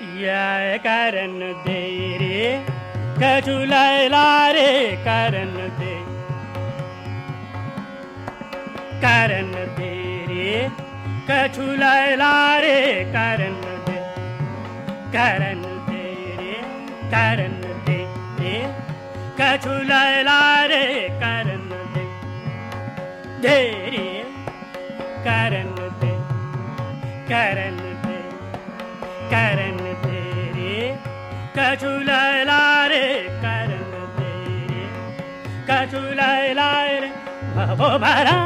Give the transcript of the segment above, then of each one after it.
या करण दे रे कछु लैला रे करण दे करण दे रे कछु रे करण दे करण दे रे करण दे रे कछु रे करण दे दे रे करण दे करण दे करण कछु लैला रे करम तेरे कछु लैला रे भव भरा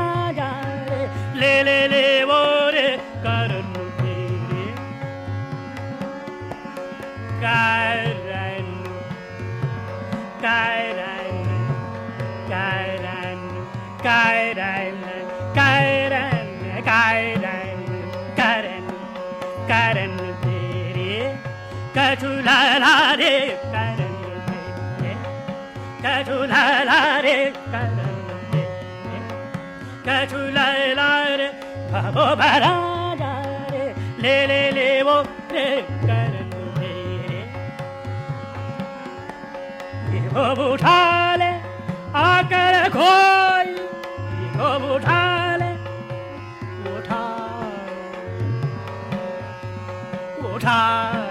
ले ले ले वो रे करम तेरे करन करन करन करन कचुला रे करन तेरे रे करन तेरे रे भवो भरा रे ले ले ले, वो रे करन तेरे वो उठा ले आकर खोई वो उठा उठा।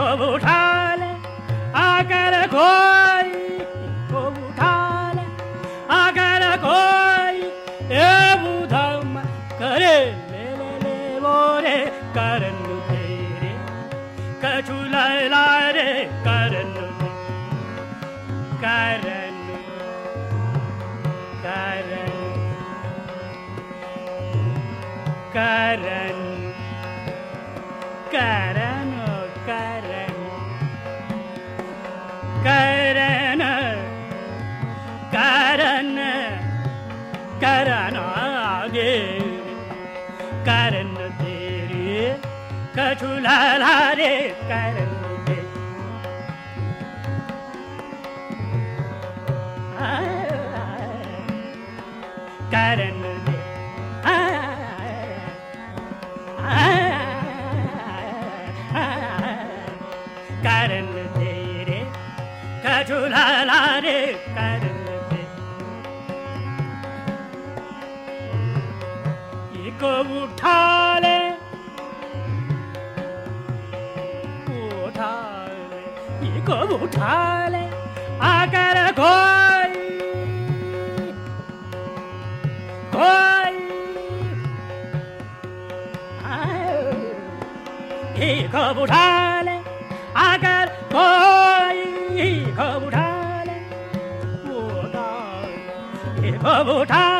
ये वो उठा ले आकर खोई ये वो उठा ले आकर खोई ये बुधम करे ले ले ले वो रे करन तेरे कछुला रे करन करन करन करन करन करन कछुला रे दे करन दे करन दे रे कछुला रे करन उठा ले को उठा ले, आकर कोई कोई को उठा ले, आकर कोई को उठा ले को उठा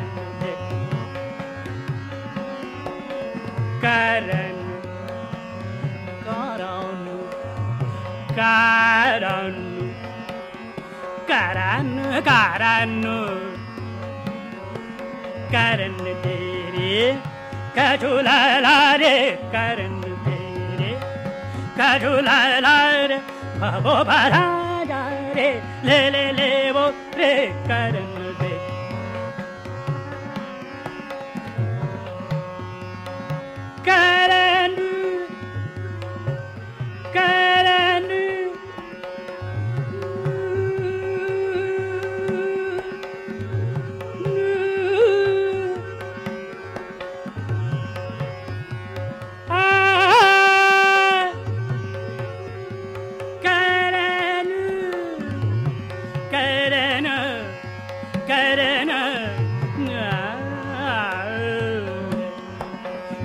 karan karanu karanu karan karanu karan tere kajula lare karan tere kajula lare babo baraja re le le le bo re karan tere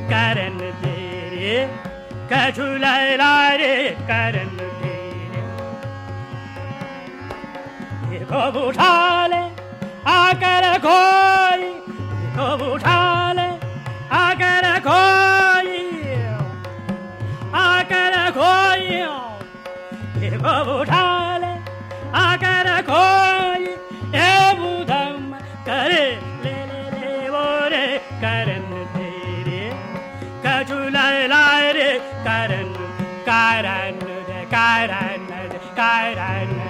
करण तेरे, कछु लैला रे करण तेरे। उठा ले आकर खोई। उठा ले आकर खोई। आकर खोई। उठा ले आकर खोई। लाए रे करन कारण रे कारण रे कारण